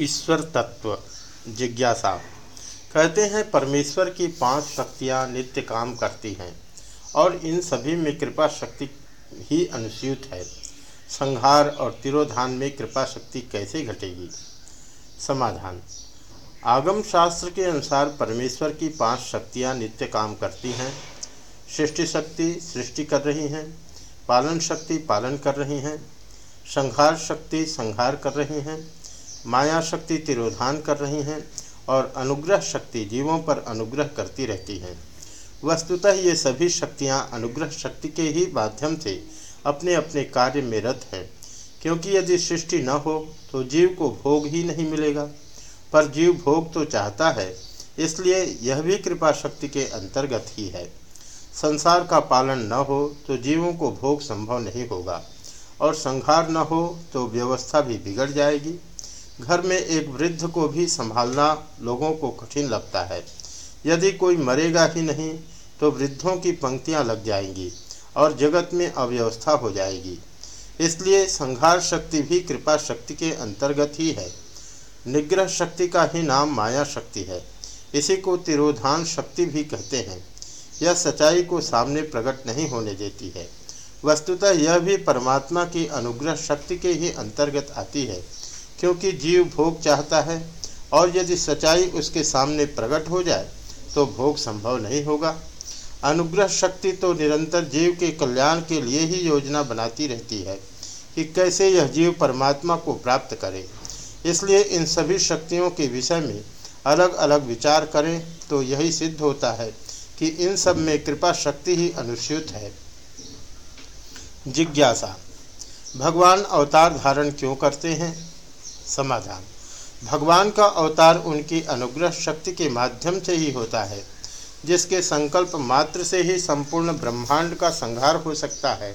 ईश्वर तत्व जिज्ञासा। कहते हैं, परमेश्वर की पाँच शक्तियाँ नित्य काम करती हैं, और इन सभी में कृपा शक्ति ही अनुस्यूत है। संहार और तिरोधान में कृपा शक्ति कैसे घटेगी? समाधान। आगम शास्त्र के अनुसार परमेश्वर की पाँच शक्तियाँ नित्य काम करती हैं। सृष्टि शक्ति सृष्टि कर रही हैं, पालन शक्ति पालन कर रही हैं, संहार शक्ति संहार कर रही हैं माया शक्ति तिरोधान कर रही हैं और अनुग्रह शक्ति जीवों पर अनुग्रह करती रहती हैं। वस्तुतः ये सभी शक्तियाँ अनुग्रह शक्ति के ही माध्यम से अपने अपने कार्य में रत हैं। क्योंकि यदि सृष्टि न हो तो जीव को भोग ही नहीं मिलेगा। पर जीव भोग तो चाहता है, इसलिए यह भी कृपा शक्ति के अंतर्गत ही है। संसार का पालन न हो तो जीवों को भोग संभव नहीं होगा। और संहार न हो तो व्यवस्था भी बिगड़ जाएगी। घर में एक वृद्ध को भी संभालना लोगों को कठिन लगता है। यदि कोई मरेगा ही नहीं तो वृद्धों की पंक्तियाँ लग जाएँगी और जगत में अव्यवस्था हो जाएगी। इसलिए संहार शक्ति भी कृपा शक्ति के अंतर्गत ही है। निग्रह शक्ति का ही नाम माया शक्ति है। इसी को तिरोधान शक्ति भी कहते हैं। यह सच्चाई को सामने प्रकट नहीं होने देती है। वस्तुतः यह भी परमात्मा की अनुग्रह शक्ति के ही अंतर्गत आती है। क्योंकि जीव भोग चाहता है और यदि सच्चाई उसके सामने प्रकट हो जाए तो भोग संभव नहीं होगा। अनुग्रह शक्ति तो निरंतर जीव के कल्याण के लिए ही योजना बनाती रहती है कि कैसे यह जीव परमात्मा को प्राप्त करे। इसलिए इन सभी शक्तियों के विषय में अलग अलग विचार करें तो यही सिद्ध होता है कि इन सब में कृपा शक्ति ही अनुस्यूत है। जिज्ञासा। भगवान अवतार धारण क्यों करते हैं? समाधान। भगवान का अवतार उनकी अनुग्रह शक्ति के माध्यम से ही होता है, जिसके संकल्प मात्र से ही संपूर्ण ब्रह्मांड का संहार हो सकता है।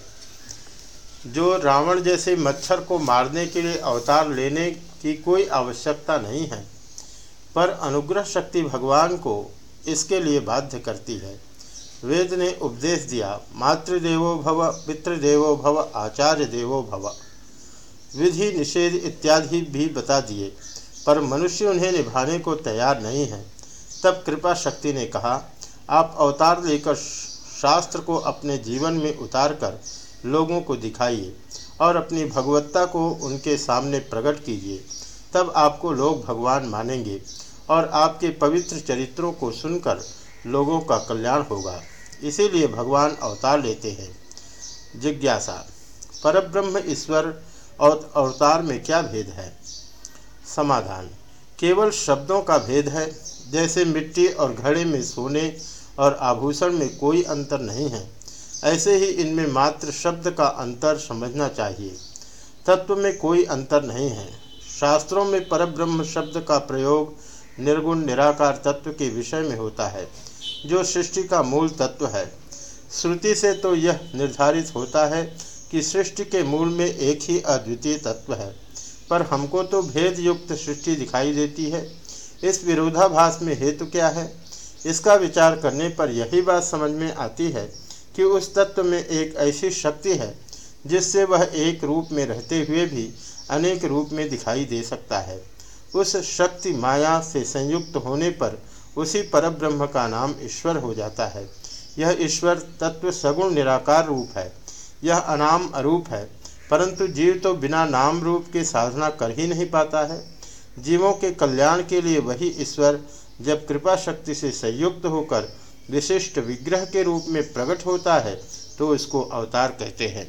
जो रावण जैसे मच्छर को मारने के लिए अवतार लेने की कोई आवश्यकता नहीं है, पर अनुग्रह शक्ति भगवान को इसके लिए बाध्य करती है। वेद ने उपदेश दिया, मातृदेवो भव, पितृदेवो भव, आचार्य देवो भव। विधि निषेध इत्यादि भी बता दिए, पर मनुष्य उन्हें निभाने को तैयार नहीं है। तब कृपा शक्ति ने कहा, आप अवतार लेकर शास्त्र को अपने जीवन में उतार कर लोगों को दिखाइए और अपनी भगवत्ता को उनके सामने प्रकट कीजिए। तब आपको लोग भगवान मानेंगे और आपके पवित्र चरित्रों को सुनकर लोगों का कल्याण होगा। इसीलिए भगवान अवतार लेते हैं। जिज्ञासा, परब्रह्म ईश्वर और अवतार में क्या भेद है? समाधान। केवल शब्दों का भेद है, जैसे मिट्टी और घड़े में सोने और आभूषण में कोई अंतर नहीं है। ऐसे ही इनमें मात्र शब्द का अंतर समझना चाहिए। तत्व में कोई अंतर नहीं है। शास्त्रों में परब्रह्म शब्द का प्रयोग निर्गुण निराकार तत्व के विषय में होता है, जो सृष्टि का मूल तत्व है। श्रुति से तो यह निर्धारित होता है कि सृष्टि के मूल में एक ही अद्वितीय तत्व है, पर हमको तो भेद युक्त सृष्टि दिखाई देती है। इस विरोधाभास में हेतु क्या है? इसका विचार करने पर यही बात समझ में आती है कि उस तत्व में एक ऐसी शक्ति है, जिससे वह एक रूप में रहते हुए भी अनेक रूप में दिखाई दे सकता है। उस शक्ति माया से संयुक्त होने पर उसी परब्रह्म का नाम ईश्वर हो जाता है। यह ईश्वर तत्व सगुण निराकार रूप है। यह अनाम अरूप है, परंतु जीव तो बिना नाम रूप के साधना कर ही नहीं पाता है। जीवों के कल्याण के लिए वही ईश्वर जब कृपा शक्ति से संयुक्त होकर विशिष्ट विग्रह के रूप में प्रकट होता है तो उसको अवतार कहते हैं।